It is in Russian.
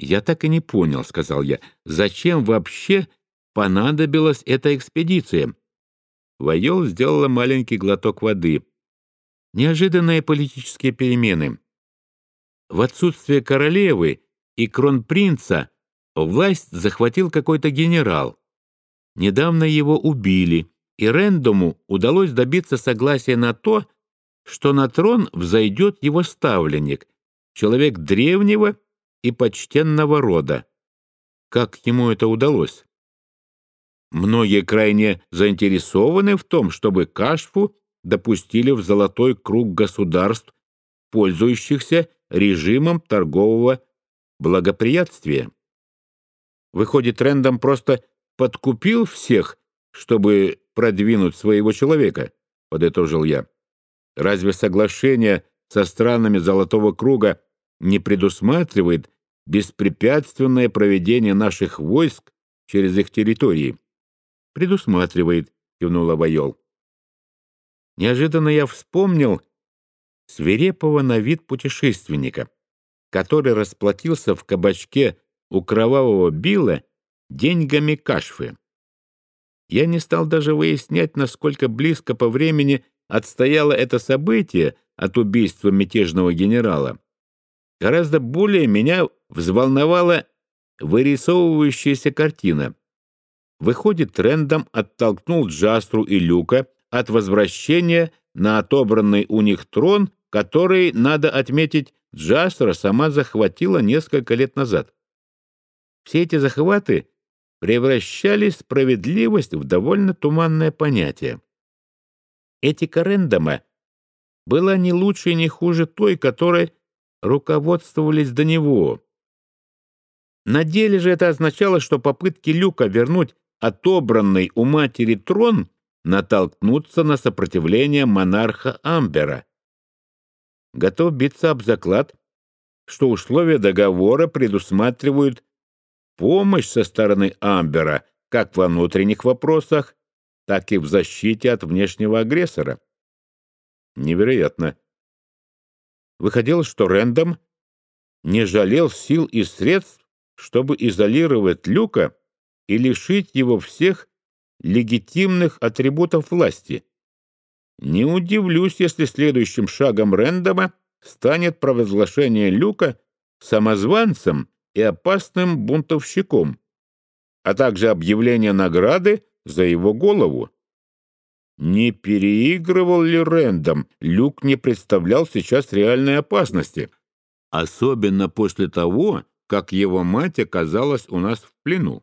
«Я так и не понял», — сказал я, — «зачем вообще понадобилась эта экспедиция?» Вайол сделала маленький глоток воды. Неожиданные политические перемены. В отсутствие королевы и кронпринца власть захватил какой-то генерал. Недавно его убили, и Рэндому удалось добиться согласия на то, что на трон взойдет его ставленник, человек древнего и почтенного рода. Как ему это удалось? Многие крайне заинтересованы в том, чтобы Кашфу допустили в золотой круг государств, пользующихся режимом торгового благоприятствия. Выходит, трендом просто подкупил всех, чтобы продвинуть своего человека, подытожил я. Разве соглашение со странами Золотого Круга не предусматривает беспрепятственное проведение наших войск через их территории? Предусматривает, кивнула Вайол. Неожиданно я вспомнил свирепого на вид путешественника, который расплатился в кабачке у кровавого Билла деньгами кашфы. Я не стал даже выяснять, насколько близко по времени отстояло это событие от убийства мятежного генерала. Гораздо более меня взволновала вырисовывающаяся картина. Выходит, трендом оттолкнул Джастру и Люка от возвращения на отобранный у них трон, который, надо отметить, Джастра сама захватила несколько лет назад. Все эти захваты превращали справедливость в довольно туманное понятие. Этика Рэндома была не лучше и не хуже той, которой руководствовались до него. На деле же это означало, что попытки Люка вернуть отобранный у матери трон натолкнутся на сопротивление монарха Амбера. Готов биться об заклад, что условия договора предусматривают помощь со стороны Амбера как во внутренних вопросах, так и в защите от внешнего агрессора. Невероятно. Выходило, что Рэндом не жалел сил и средств, чтобы изолировать Люка и лишить его всех легитимных атрибутов власти. Не удивлюсь, если следующим шагом Рэндома станет провозглашение Люка самозванцем и опасным бунтовщиком, а также объявление награды за его голову. Не переигрывал ли Рэндом? Люк не представлял сейчас реальной опасности, особенно после того, как его мать оказалась у нас в плену.